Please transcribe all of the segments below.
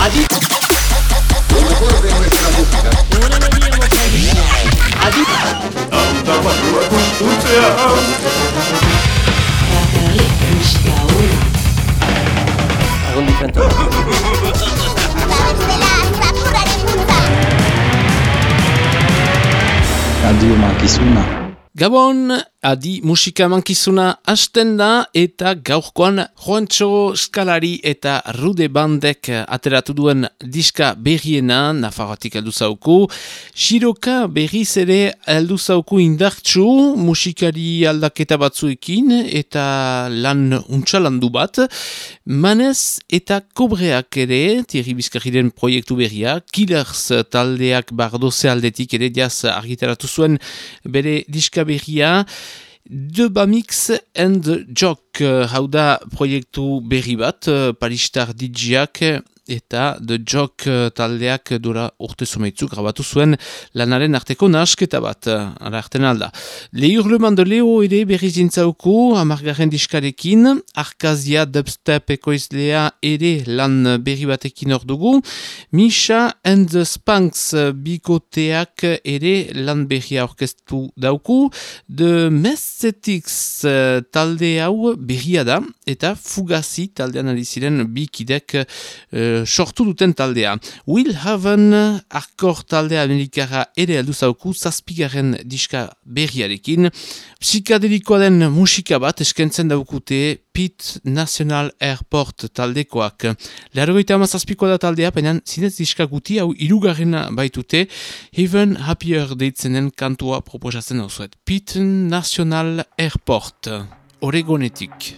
Adit. Adit. Arrondi pento. Gabon adi musika mankizuna hasten da eta gaurkoan Juancho Skalari eta Rude Bandek ateratu duen diska berriena Nafarroatik aldu zauku. Shiroka berriz ere aldu zauku indartxu musikari aldaketa batzuekin eta lan untxalandu bat. Manez eta kobreak ere, Thierry Bizkarriren proiektu berria, Killers taldeak bardoze aldetik ere jaz argitaratu zuen bere diska berria, The Bamix and Jock. Hau da proiektu berri bat, Paristar DJak eta The Jock taldeak dura urte zumeitzu grabatu zuen lanaren arteko nahasketa bat, ara arten alda. Lehurleman de Leo ere berri zintzauku, amargarren diskarekin, Arkazia dubstep ekoizlea ere lan berri batekin hor dugu, Misha and the Spanks bikoteak ere lan berria orkestu dauku, The Mesthetics talde hau berria da, eta Fugazi taldean ari ziren bikidek uh, sortu duten taldea. Will Haven arkor taldea amerikara ere aldu zauku zazpigaren diska berriarekin. Psikadelikoa den musika bat eskentzen daukute Pit National Airport taldekoak. Leharogeita ama da taldea, peinan zinez diska guti hau irugarrena baitute Even Happier deitzenen kantua proposatzen dauzuet. Pit National Airport. Oregonetik.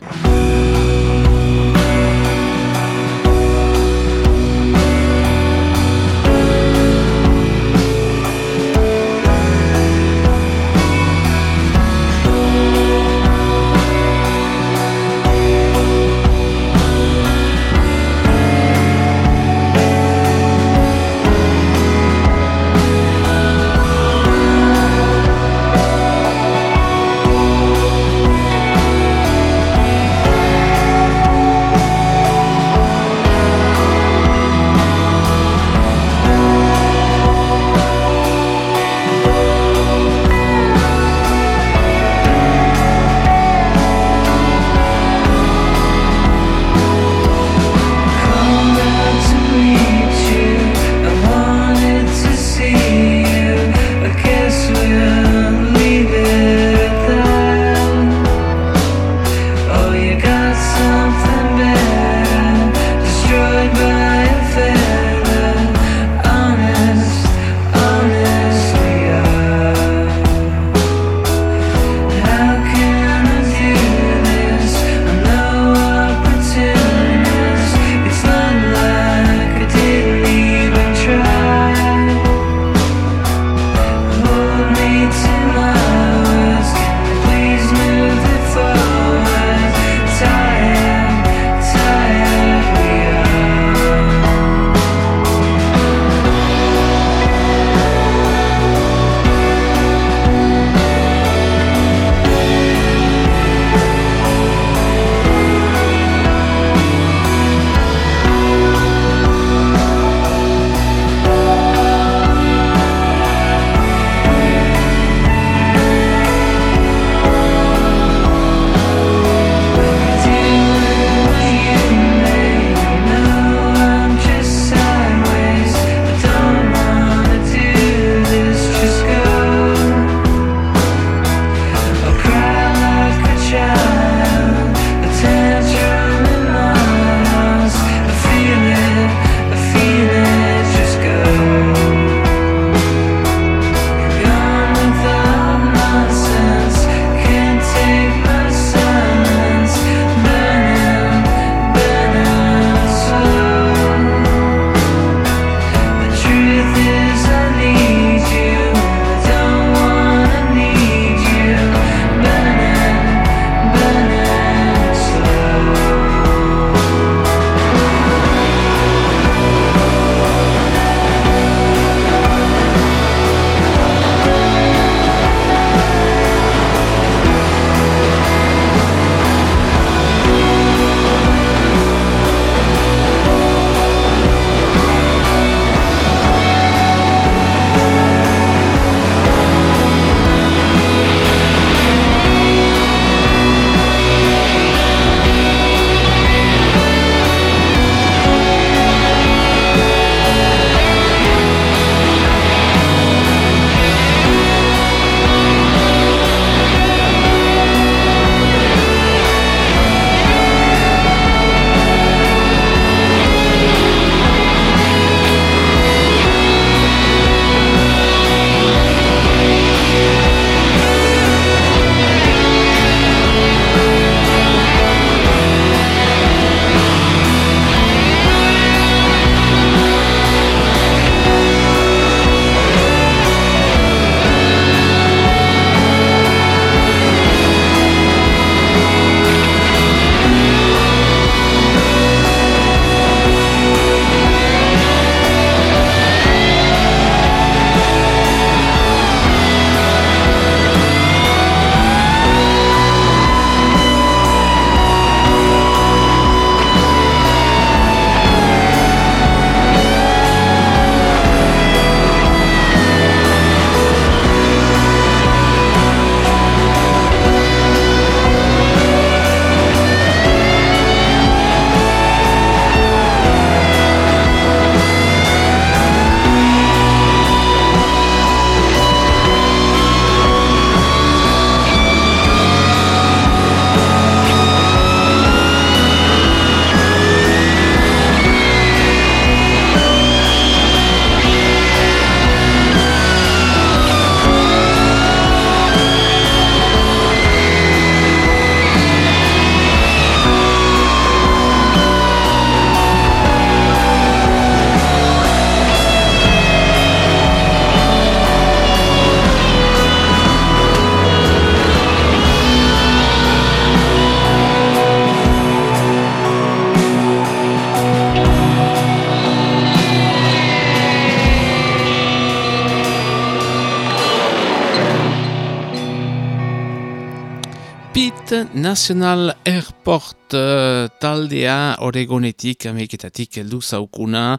International Airport uh, taldea oregonetik, ameiketatik heldu zaukuna.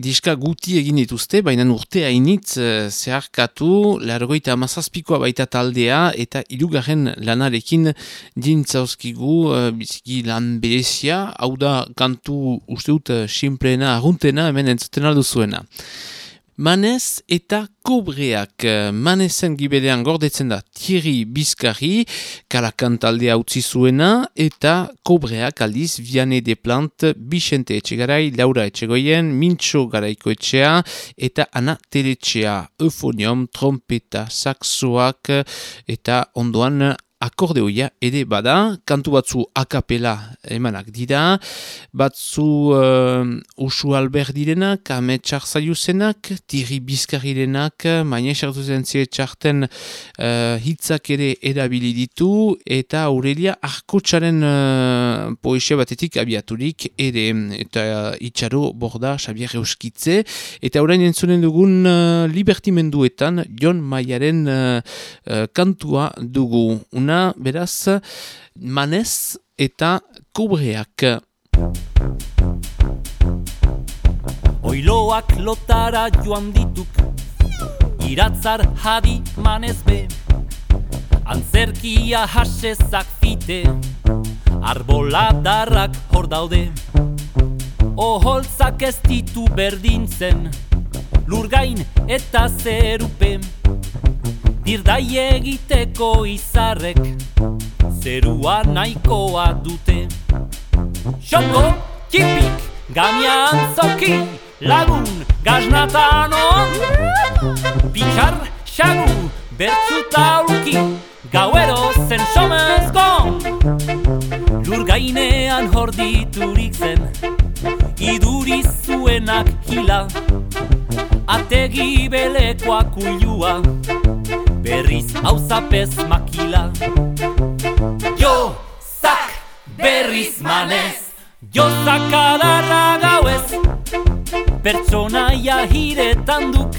Diska guti egin dituzte, baina urtea initz uh, zeharkatu, largoita amazazpikoa baita taldea, eta irugarren lanarekin dintzauzkigu uh, biziki lan berezia, hau da kantu usteut uh, simpleena, aguntena, hemen entzuten aldu zuena. Manez eta kobreak. Manezen gibedean gordetzen da Thierry Bizkarri, kalakan taldea utzi zuena, eta kobreak aldiz Viane de Plant, Bixente Etxegarai, Laura Etxegoien, Mintxo Garaiko Etxea, eta Ana Teletxea, Eufonium, Trompeta, Saxoak, eta ondoan akordeoia ere bada, kantu batzu akapela emanak dira, batzu uh, usu albert direnak, ametsak zaiuzenak, tiri bizkarirenak, maine sartu zen txarten uh, hitzak ere erabili ditu, eta Aurelia arkotsaren uh, poesia batetik abiaturik ere, eta uh, itxaro borda Xabier Euskitze, eta orain entzunen dugun uh, libertimenduetan John Maiaren uh, uh, kantua dugu. Una beraz, manez eta kubreak. Oiloak lotara joan dituk, iratzar hadi manez be, antzerkia hasezak fite, arboladarrak hor daude, oholtzak ez ditu berdintzen, lurgain eta zerupen, Dirdai egiteko izarrek Zerua nahikoa dute. Xoko, kipik, gamia antzoki Lagun, gaznatan on Pitxar, xagu, bertzuta ulki Gauero zen somez gon Lur gainean hor zen Iduri zuenak hila Ategi belekoak uilua berriz hau zapez makila. Jo, zak, berriz manez Jo, zak adarra gauez. Pertsonaia hiretan duk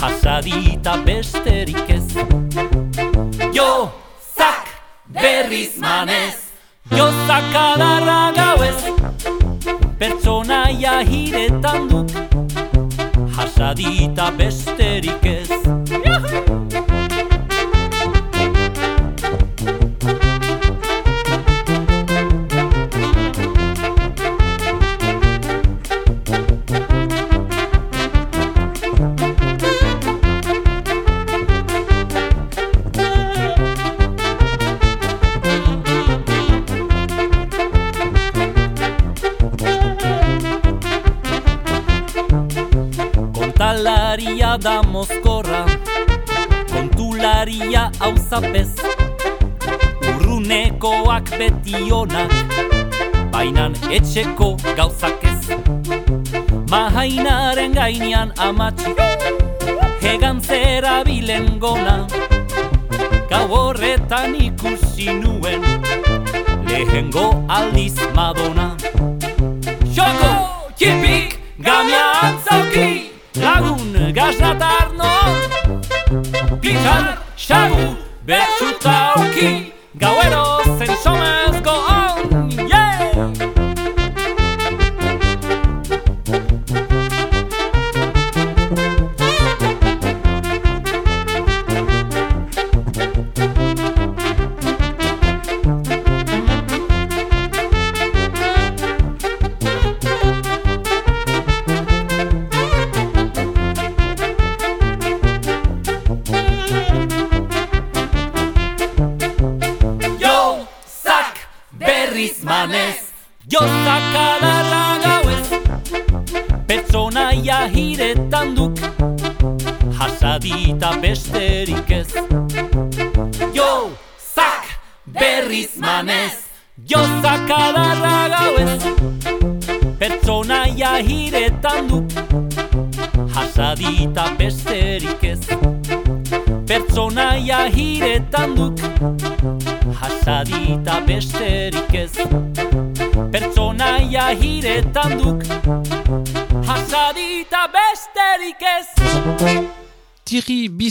Hasadita besterik ez. Jo, zak, berriz manez Jo, zak adarra gauez. Pertsonaia hiretan duk Hasadita besterik ez da mozkorra Kontularia hau zapez Urrunekoak betionak Bainan etxeko gauzak ez. Mahainaren gainean amatxi Hegan zera bilen gona. Gau horretan ikusi nuen Lehengo aldiz madona Xoko, kipik, gamia antzauki Lagun gaznatar no Pitar, xagu, betxuta auki Gauero zen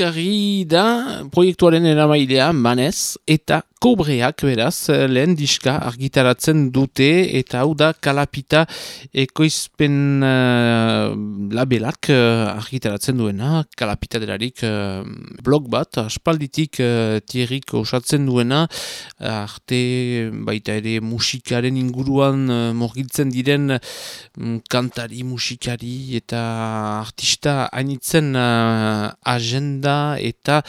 Bizkarri da proiektuaren eramailea manez eta kobreak beraz, lehen diska argitaratzen dute eta hau da kalapita ekoizpen uh, labelak uh, argitaratzen duena, kalapita delarik uh, blog bat, aspalditik uh, tierrik osatzen duena, arte baita ere musikaren inguruan uh, morgiltzen diren um, kantari, musikari eta artista hainitzen uh, agenda eta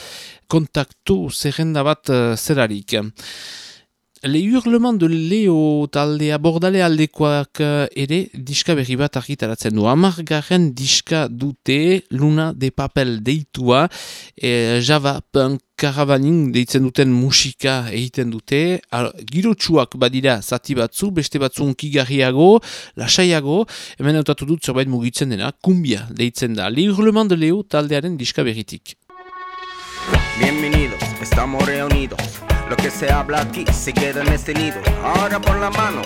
kontaktu zerrenda bat uh, zerarik. Le hurlement de Leo taldea bordale aldekoak eh, ere diska berri bat argitaratzen du. Amargarren diska dute Luna de Papel deitua, e, Java Punk Caravaning deitzen duten musika egiten dute. Girotsuak badira zati batzu, beste batzu unkigarriago, lasaiago, hemen eutatu dut zerbait mugitzen dena, kumbia deitzen da. Le hurlement de Leo taldearen diska berritik. Bienvenidos, estamos reunidos. Lo que se habla aquí se queda en este nido. Ahora por la mano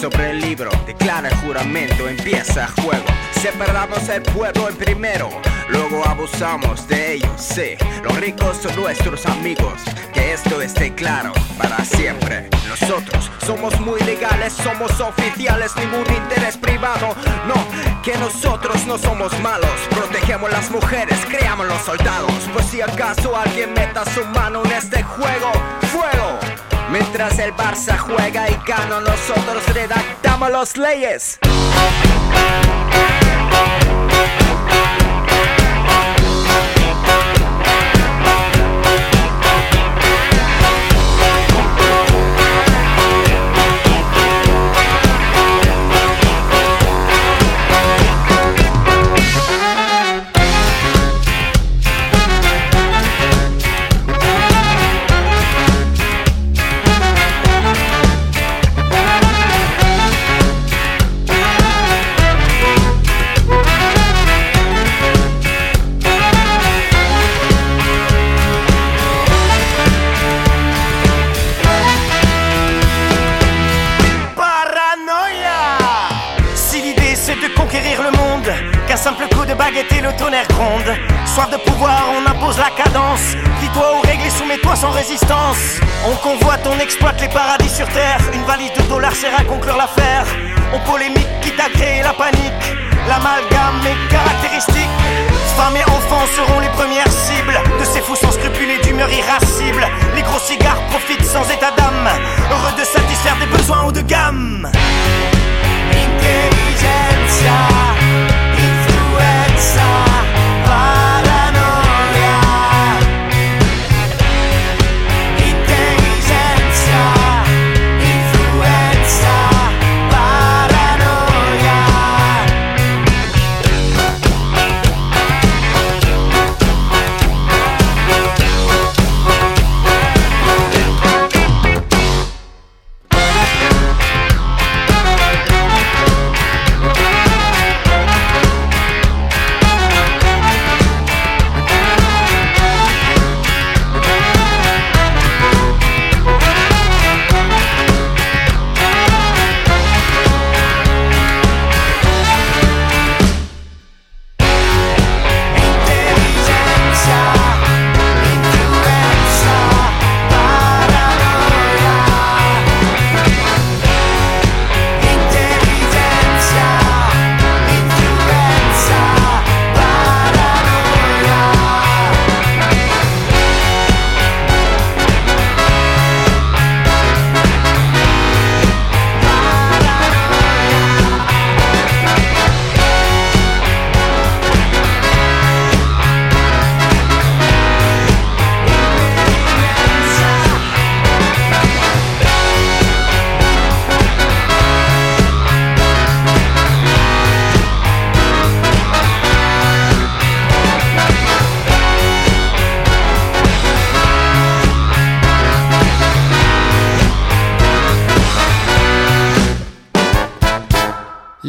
sobre el libro, declara el juramento, empieza el juego. Separamos el pueblo en primero, luego abusamos de ellos. Sí, los ricos son nuestros amigos. Que esto esté claro para siempre. Nosotros somos muy legales, somos oficiales, ningún interés privado. No, que nosotros no somos malos. Protegemos las mujeres, creamos los soldados. Por si acaso alguien meta su mano en este juego, fuego. Mientras el Barça juega y gana, nosotros redactamos las leyes. Le tonnerre gronde. Soif de pouvoir, on impose la cadence. Dis-toi ou et soumets-toi sans résistance. On convoite, on exploite les paradis sur terre. Une valise de dollars sert à conclure l'affaire. On polémique, quitte à créer la panique. L'amalgame est caractéristique. Femmes et enfants seront les premières cibles de ces fous sans scrupules et d'humeur irascible. Les gros cigares profitent sans état d'âme, heureux de satisfaire des besoins haut de gamme. Intelligentsia. high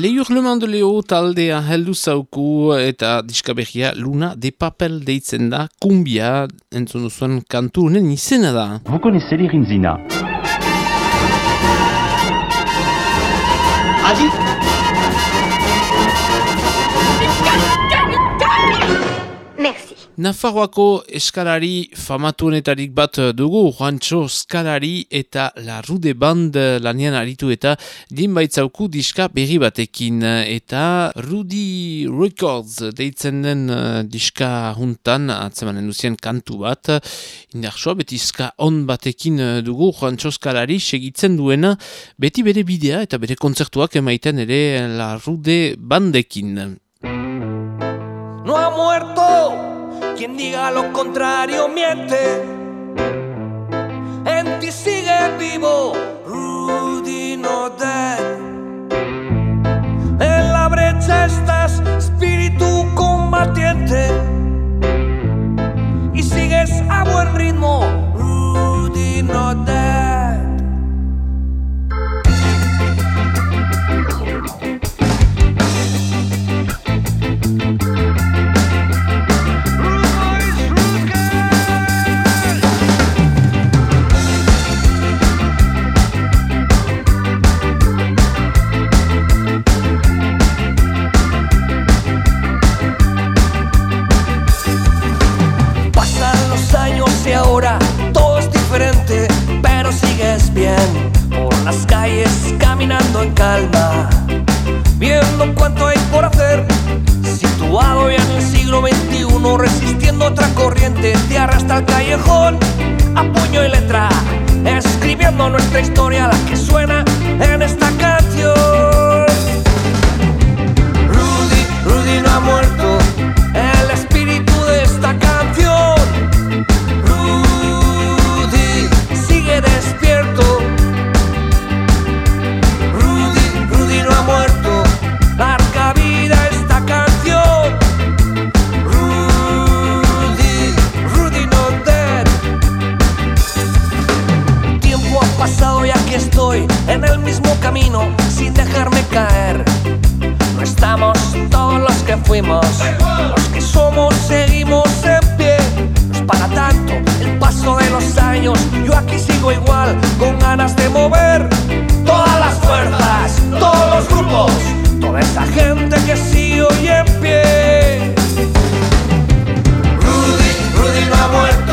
Hurlement de Leo taldea heldu zauku eta diskaberria Luna de Papel deitzen da. Kumbia entzun duzuen kantu honen izena da. Connaissez les Rinzina Adi Nafarroako eskalari famatuenetarik bat dugu, Juancho Skalari eta La Rude Band lanian aritu eta din baitzauku diska berri batekin. Eta Rudy Records deitzen den uh, diska juntan, atzemanen duzien kantu bat, indarsoa betizka on batekin dugu, Juancho Skalari segitzen duena, beti bere bidea eta bere kontzertuak emaiten ere La Rude Bandekin. Quien diga lo contrario miente. En ti sigue vivo Rudy no dead. En la brecha estás, espíritu combatiente. Y sigues a buen ritmo, Rudy no bien por las calles caminando en calma, viendo cuánto hay por hacer, situado ya en el siglo XXI, resistiendo otra corriente, te arrastra al callejón a puño y letra, escribiendo nuestra historia, la que suena en esta canción. Rudy, Rudy no ha muerto, el espíritu de esta canción. estoy en el mismo camino sin dejarme caer. No estamos todos los que fuimos, los que somos seguimos en pie. No es para tanto el paso de los años, yo aquí sigo igual con ganas de mover todas las fuerzas, todos los grupos, toda esa gente que sigue hoy en pie. Rudy, Rudy no ha muerto.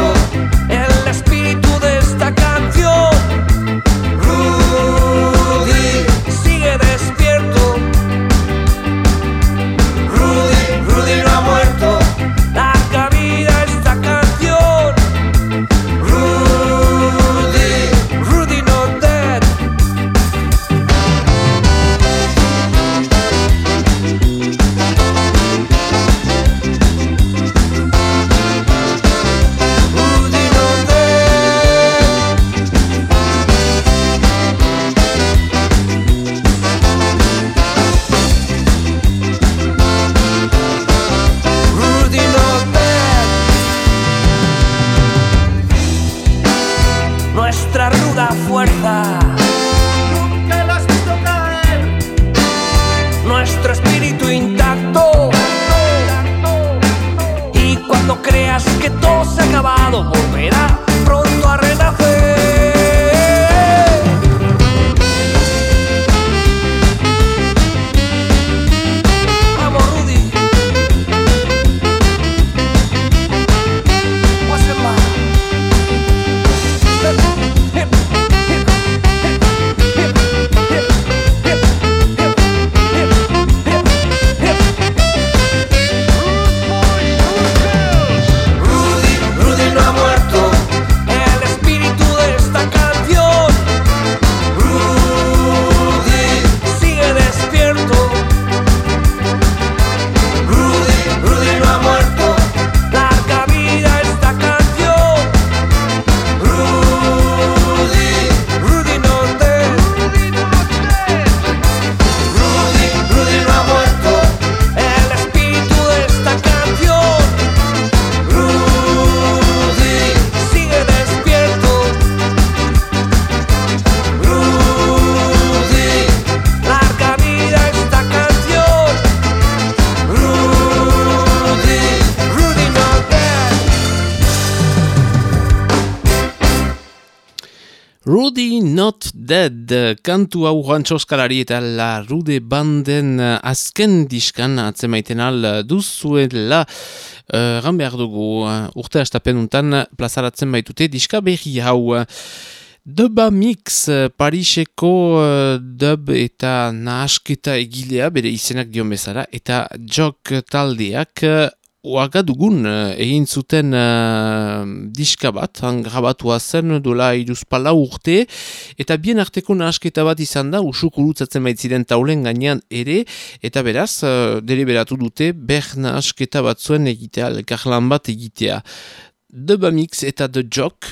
Kantu hau rantzoskalari eta la Rude Banden azken diskan atzemaiten al duzuela. Uh, ran behar dugu uh, urte astapenuntan plazaratzen baitute diska berri hau. Duba Mix, Pariseko uh, dub eta nahasketa egilea, bere izenak dion bezala, eta jok taldeak Oaga dugun eh, egin zuten uh, diska bat, grabatua zen dola iruzpala urte, eta bien arteko nahasketa bat izan da, usuk urutzatzen baitziren taulen gainean ere, eta beraz, uh, deliberatu dute, ber nahasketa bat zuen egitea, lekarlan bat egitea. The Bamix eta The Jock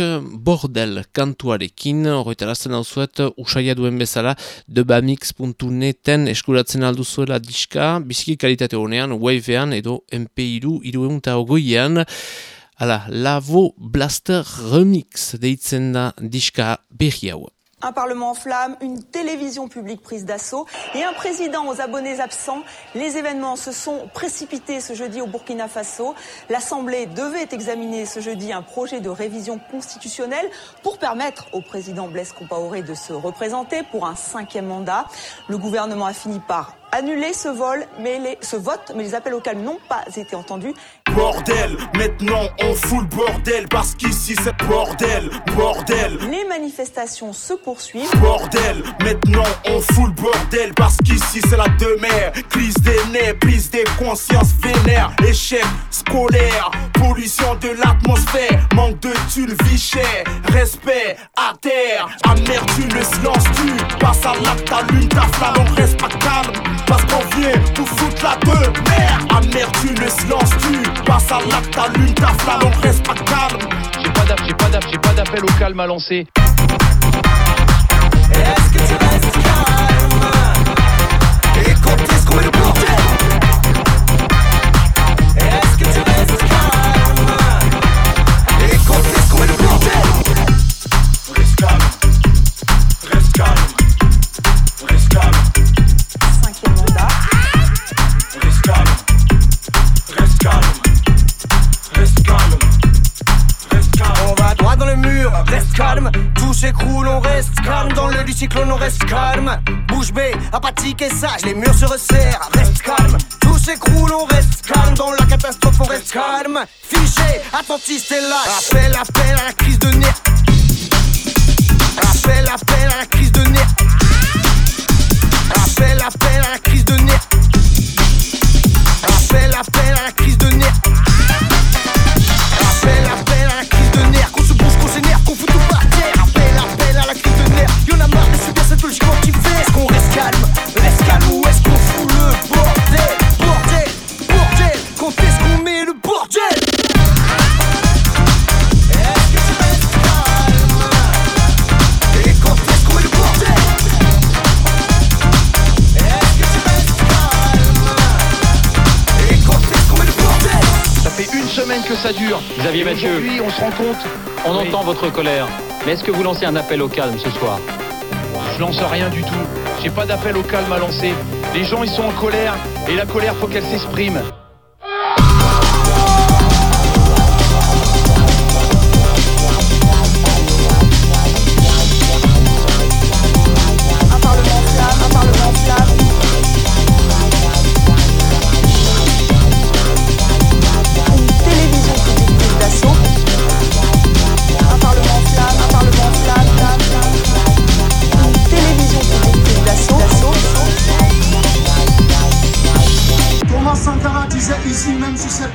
bordel kantuarekin, horretarazten hau zuet, usaila duen bezala, thebamix.neten eskuratzen alduzuela diska, biziki kalitate honean, wavean edo MP2 irueun eta ogoian, ala, Lavo Blaster Remix deitzen da diska berri hau. Un Parlement en flammes, une télévision publique prise d'assaut et un président aux abonnés absents. Les événements se sont précipités ce jeudi au Burkina Faso. L'Assemblée devait examiner ce jeudi un projet de révision constitutionnelle pour permettre au président Blaise Compaoré de se représenter pour un cinquième mandat. Le gouvernement a fini par annuler ce vol, mais les, ce vote, mais les appels au calme n'ont pas été entendus. Bordel, maintenant on fout le bordel parce qu'ici c'est bordel, bordel. Les manifestations se poursuivent. Bordel, maintenant on fout le bordel parce qu'ici c'est la demeure. Crise des nez, prise des consciences vénères, échec scolaire, pollution de l'atmosphère, manque de thunes, vie chère, respect à terre, amertume, le silence tue, passe à l'acte, allume ta flamme, on reste pas calme. Parce qu'on vient pour foutre la deux merde Amertume, le silence tue Passe à l'acte, allume ta flamme, reste pas calme. J'ai pas d'appel, j'ai pas d'appel au calme à lancer les murs se resserrent, reste calme. Tout s'écroule, on reste calme. Dans la catastrophe, on reste calme. Fiché, attentiste et lâche. Appel, appel à la Xavier Mathieu. Aujourd'hui on se rend compte On Oui. entend votre colère. Mais est-ce que vous lancez un appel au calme ce soir Je lance rien du tout. J'ai pas d'appel au calme à lancer. Les gens ils sont en colère et la colère faut qu'elle s'exprime.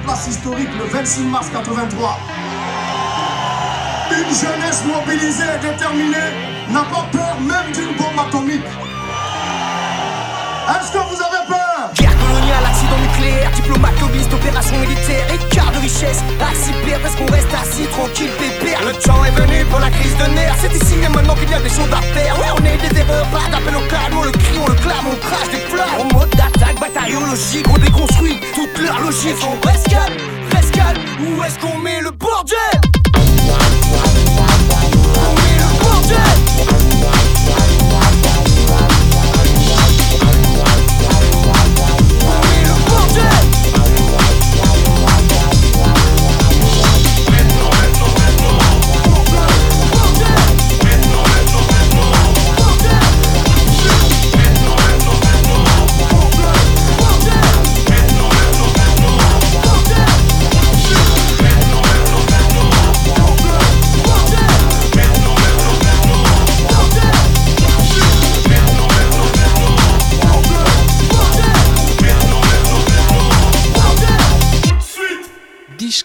Place historique le 26 mars 83. Une jeunesse mobilisée et déterminée n'a pas peur même d'une bombe atomique. Est-ce que vous avez peur? Guerre coloniale, accident nucléaire, diplomate, lobbyiste, opération militaire, écart de richesse, accipère parce qu'on reste assis, tranquille, pépère. Le temps est venu pour la crise de nerfs, c'est ici et maintenant qu'il y a des choses à faire. Ouais, on est des erreurs, pas d'appel au calme, on le crie, on le clame, on crache des flammes. En mode d'attaque, Bataillologie, on déconstruit toute leur logique. Est-ce qu'on rescale, ou est-ce qu'on met le bordel?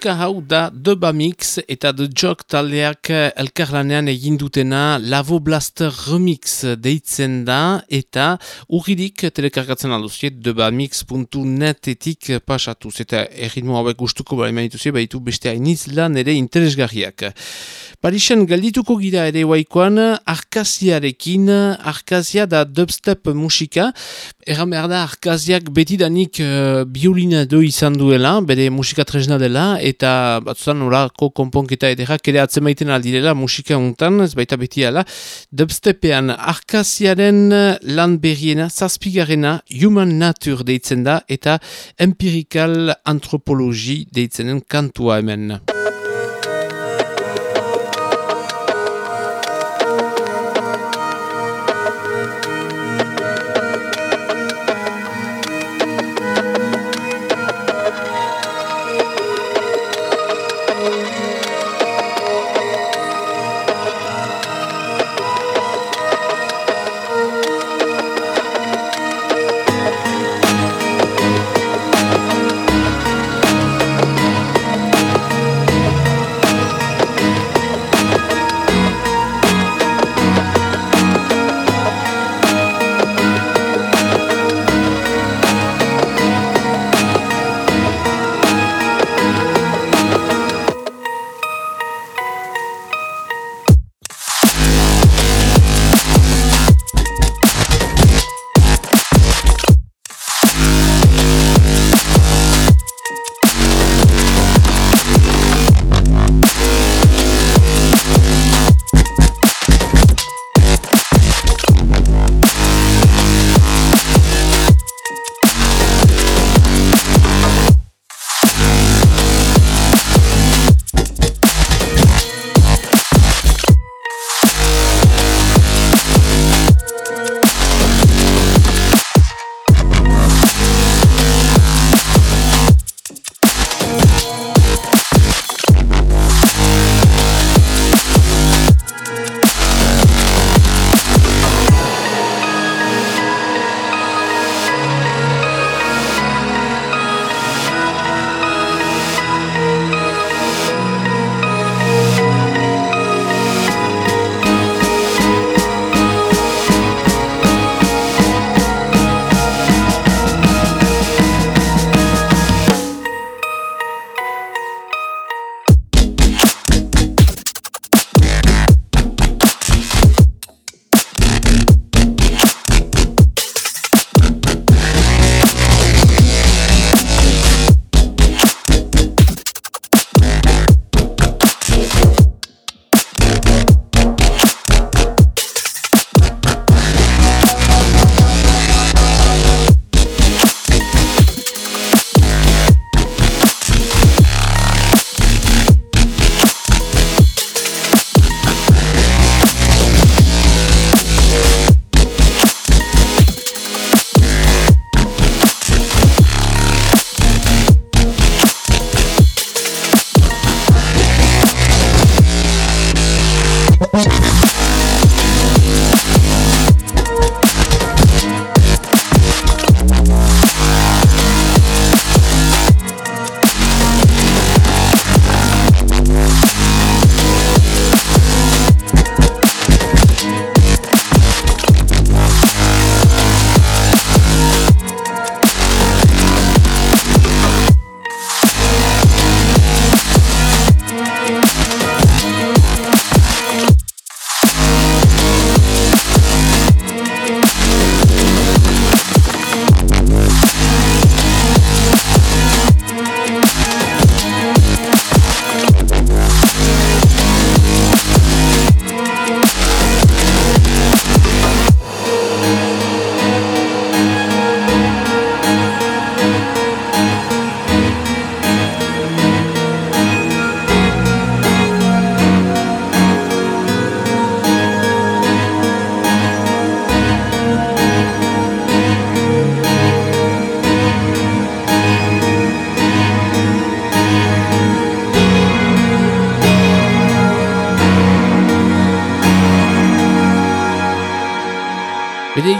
Diska hau da Deba Mix eta The Jog taldeak elkarlanean egindutena Lavo Blaster Remix deitzen da eta urridik telekargatzen alduziet debamix.netetik pasatuz. Eta erritmo hauek gustuko bera emanituzie baitu beste hainiz lan ere interesgarriak. Parisen galdituko gira ere waikoan arkaziarekin, arkazia da dubstep musika, erran behar da arkaziak betidanik uh, biolina do izan duela, bere musika tresna dela, eta batzutan orako konponketa ederak ere atzemaiten aldirela musika untan, ez baita beti ala, dubstepean arkaziaren lan berriena, zazpigarena, human nature deitzen da, eta empirical antropologi deitzenen kantua hemen.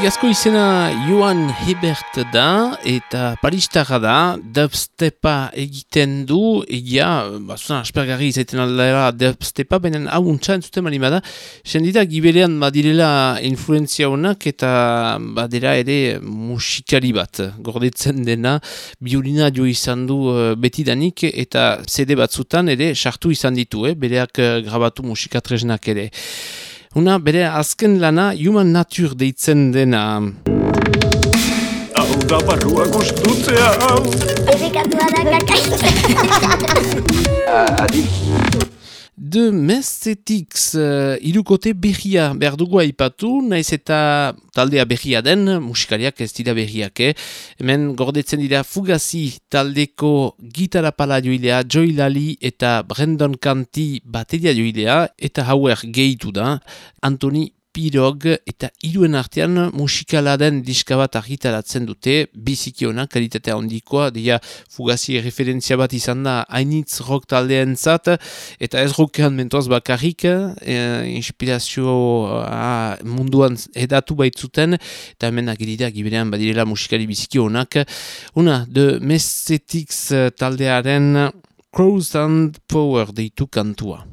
Bere igazko izena Johan Hebert da eta paristarra da dubstepa egiten du. Egia, bazuna aspergarri izaiten aldera dubstepa, baina hau untsa entzuten mali bada. Sendita giberean badirela influenzia honak eta badera ere musikari bat. Gordetzen dena biolina jo izan du uh, betidanik eta CD batzutan ere sartu izan ditu, eh? bereak uh, grabatu musikatresnak ere Una bere azken lana Human Nature deitzen dena. Hau da barrua gustutzea, hau! Errekatua da Adi. De Mestetiks uh, irukote berria behar dugu aipatu, naiz eta taldea berria den, musikariak ez dira berriak, eh? hemen gordetzen dira fugazi taldeko gitarra pala joilea Joy Lali eta Brandon Canti bateria joilea, eta hauer gehitu da, Antoni Pirog eta iruen artean musikala den diska bat argitaratzen dute, biziki ona, kalitatea ondikoa, dia fugazi referentzia bat izan da hainitz rock taldeen zat, eta ez rockean mentoaz bakarrik, eh, inspirazio ah, munduan edatu baitzuten, eta hemen agirida giberean badirela musikari biziki onak. Una, de Mesetics taldearen Crows and Power deitu kantua.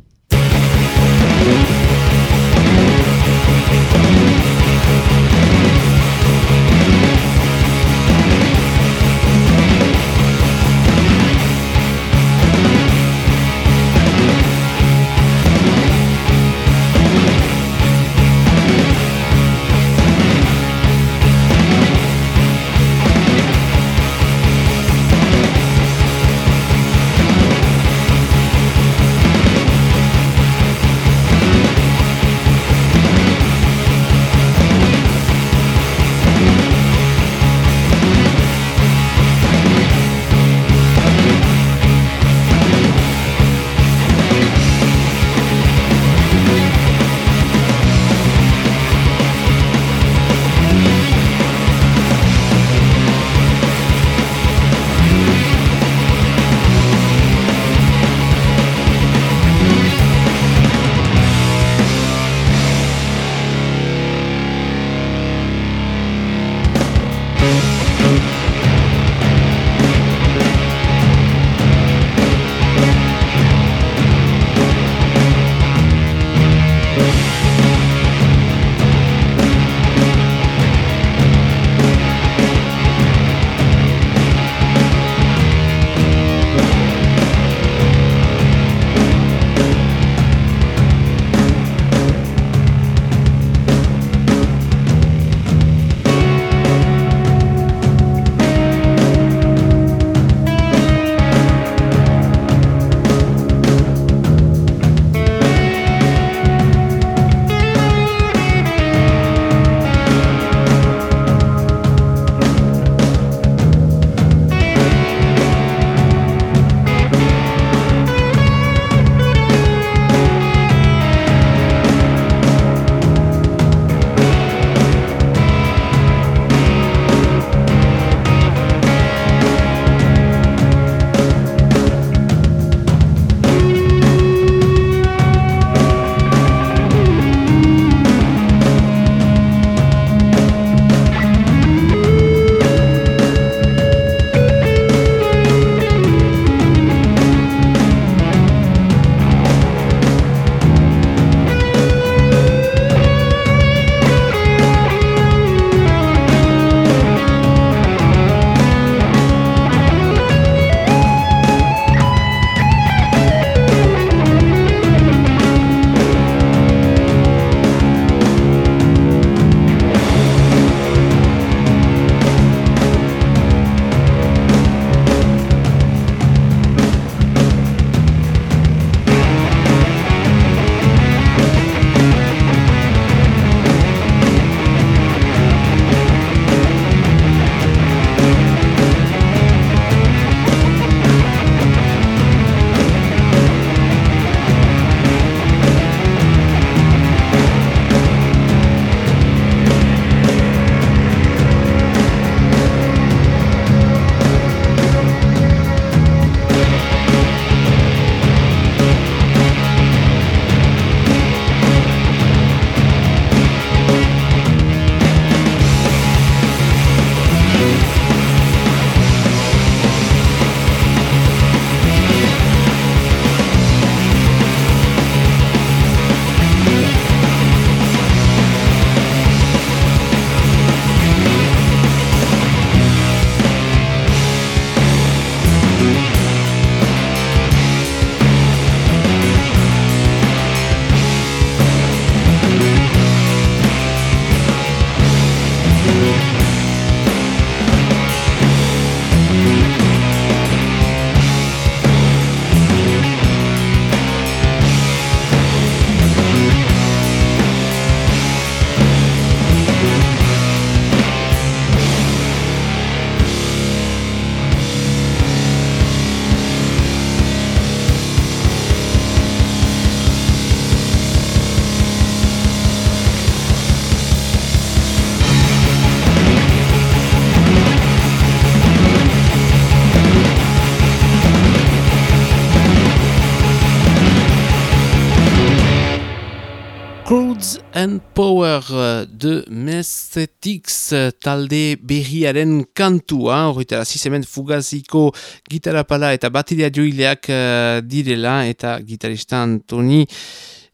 Messetix talde berriaren kantua, horretara zizemen fugaziko gitarapala eta bateria joileak uh, direla eta gitarista Antoni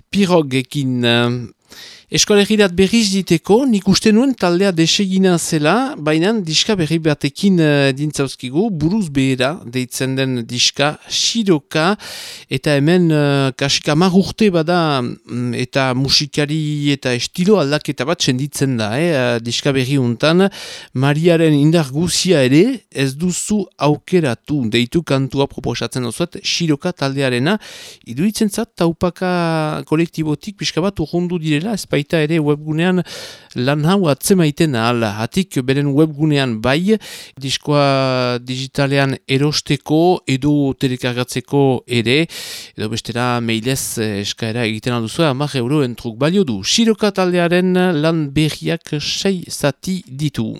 Pirogekin Eskolegirat berriz diteko, nik uste nuen taldea desegina zela, baina diska berri batekin uh, dintzauzkigu, buruz behera, deitzen den diska, Shiroka, eta hemen uh, kasika urte bada, mm, eta musikari eta estilo aldaketa bat senditzen da, eh, uh, diska berri untan, Mariaren indar guzia ere, ez duzu aukeratu, deitu kantua proposatzen osuet, Shiroka taldearena, iduritzen zat, taupaka kolektibotik, pixka bat urrundu direla, ez baita ere webgunean lan hau atzemaiten ahal. Hatik beren webgunean bai, diskoa digitalean erosteko edo telekargatzeko ere, edo bestera mailez eskaera egiten alduzu, amak euroen truk balio du. Siroka taldearen lan berriak sei zati ditu.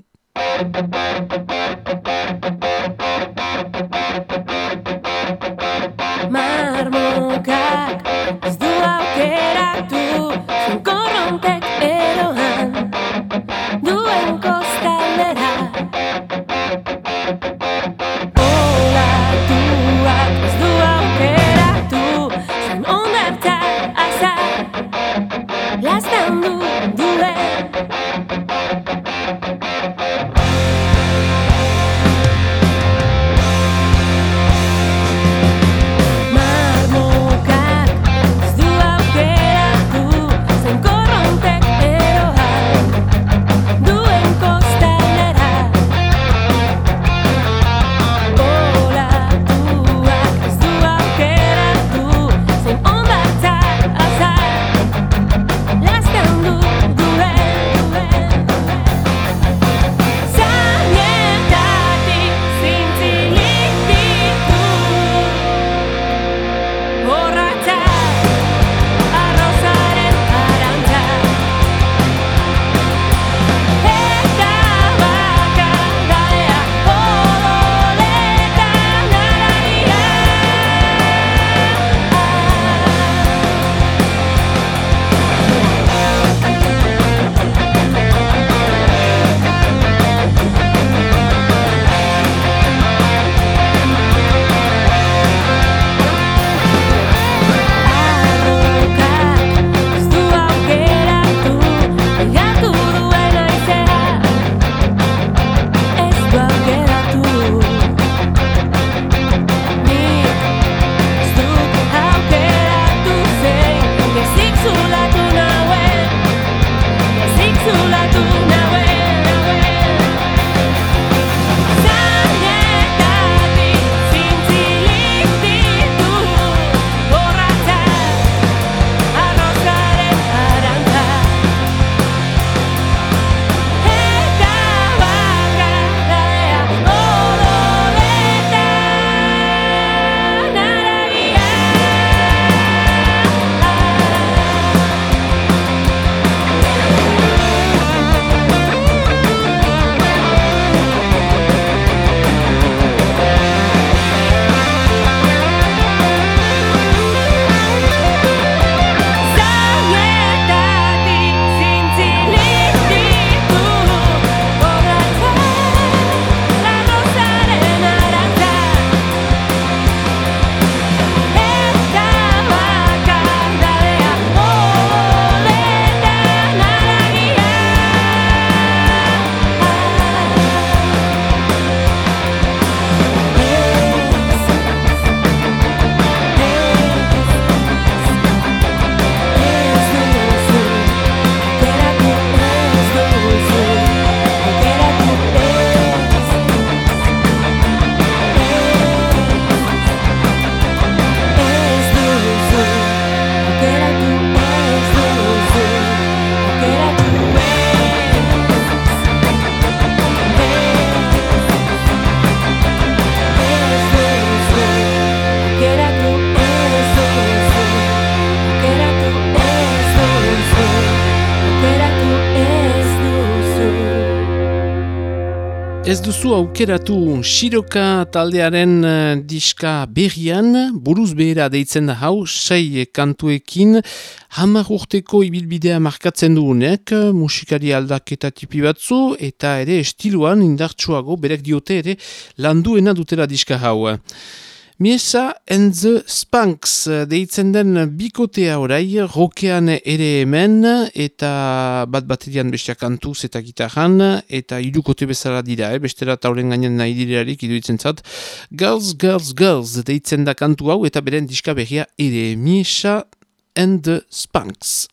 Duzu aukeratu Shiroka taldearen eh, diska berrian, buruz behera deitzen da hau, sei kantuekin, hamar urteko ibilbidea markatzen dugunek, musikari aldaketa tipi batzu, eta ere estiluan indartsuago berek diote ere landuena dutela diska hau. Miesa and the Spanks deitzen den bikotea orai, rokean ere hemen, eta bat baterian bestiak kantuz eta gitarran, eta irukote bezala dira, eh? bestera tauren gainen nahi direarik iduitzen zat. Girls, Girls, Girls deitzen da kantu hau, eta beren diska berria ere Miesa and the Spanks.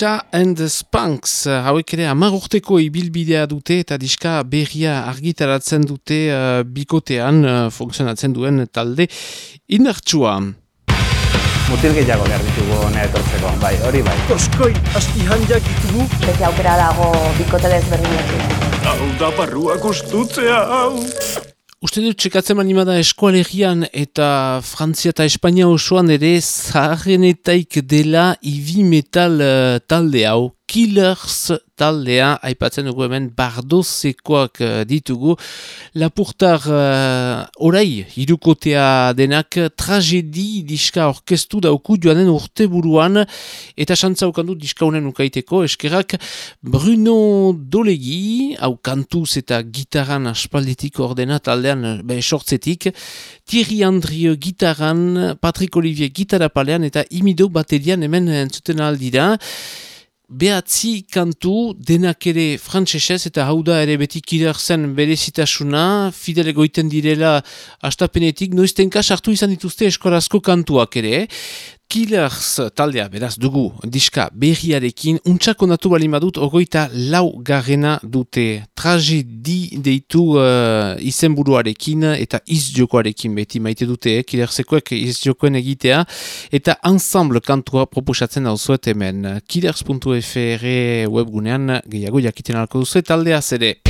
Misha and the Spunks hauek ere hamar urteko ibilbidea dute eta diska berria argitaratzen dute uh, bikotean uh, funtzionatzen duen talde indartsua. Mutil gehiago behar ditugu hona etortzeko, bai, hori bai. Toskoi, asti handiak ditugu. Beti aukera dago bikote desberdinekin. Hau da barrua gustutzea, hau. Uste dut txekatzen manima da eskualerian eta Frantzia eta Espainia osoan ere zaharrenetaik dela ibi metal uh, talde hau. Killers taldea, aipatzen dugu hemen bardozekoak uh, ditugu. Lapurtar uh, orai, irukotea denak tragedi diska orkestu dauku joanen urte buruan eta xantza ukandu diska honen ukaiteko eskerak Bruno Dolegi, hau kantuz eta gitaran aspalditik ordena taldean be, sortzetik, Thierry Andrieu gitaran, Patrick Olivier gitarapalean eta Imido baterian hemen entzuten aldira. Behatzi kantu denak ere frantsesez eta hau da ere beti kider zen berezitasuna, fidele goiten direla astapenetik, noiztenka sartu izan dituzte eskorazko kantuak ere. Killers taldea beraz dugu diska berriarekin untsako natu bali badut ogoita lau garrena dute tragedi deitu uh, izenburuarekin eta izjokoarekin beti maite dute eh? Killersekoek izjokoen egitea eta ensemble kantua proposatzen dauzuet hemen killers.fr webgunean gehiago jakiten alko duzu taldea zere.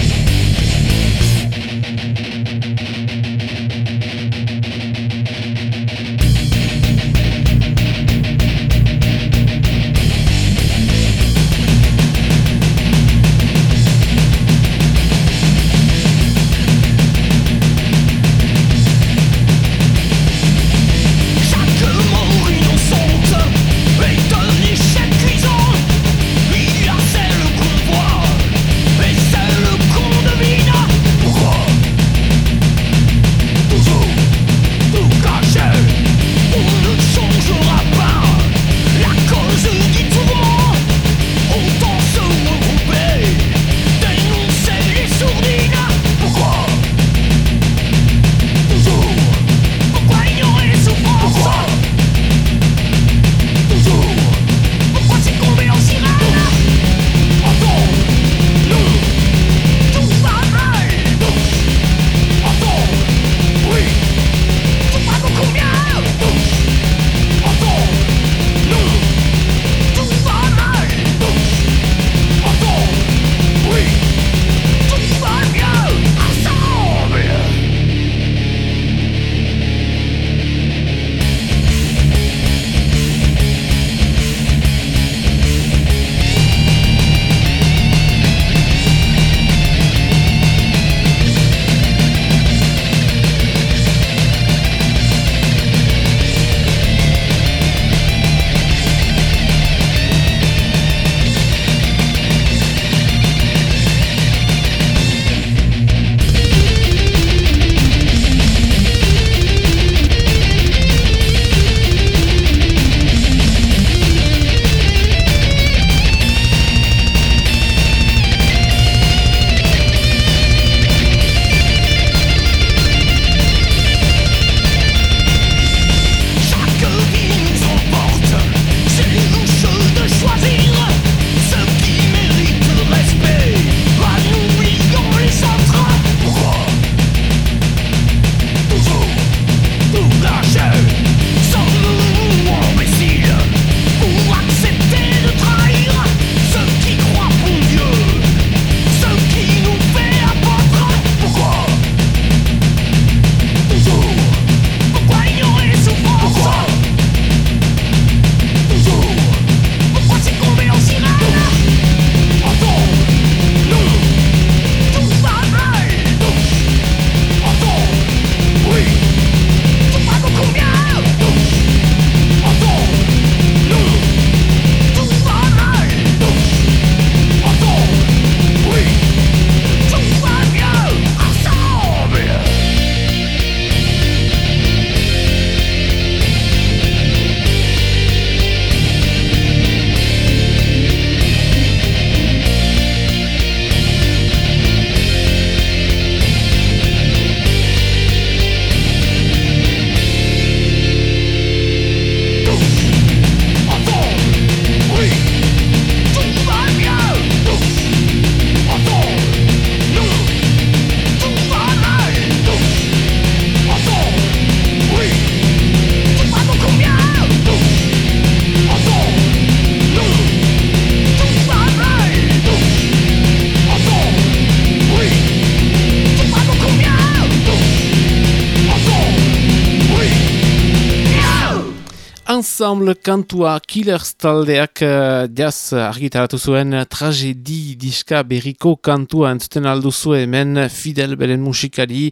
Ensemble kantua Killers taldeak uh, jaz argitaratu zuen tragedi diska berriko kantua entzuten alduzu hemen Fidel beren musikari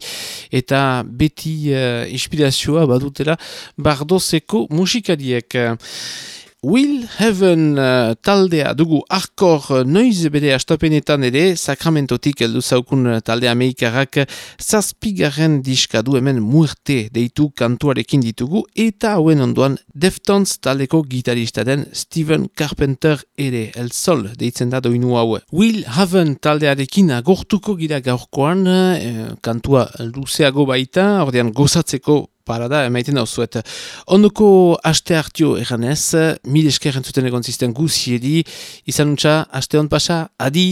eta beti uh, inspirazioa badutela bardozeko musikariek. Will Heaven uh, taldea dugu arkor uh, noiz bere astapenetan ere sakramentotik heldu zaukun uh, talde amerikarrak zazpigaren diska du hemen muerte deitu kantuarekin ditugu eta hauen ondoan Deftones taldeko gitarista den Steven Carpenter ere El Sol deitzen da doinu hau. Will Heaven taldearekin agortuko gira gaurkoan uh, kantua luzeago baita, ordean gozatzeko parada emaiten dauzuet. Ondoko aste hartio eganez, mil esker entzuten egon zisten guziedi, izan untxa, aste hon pasa, adi!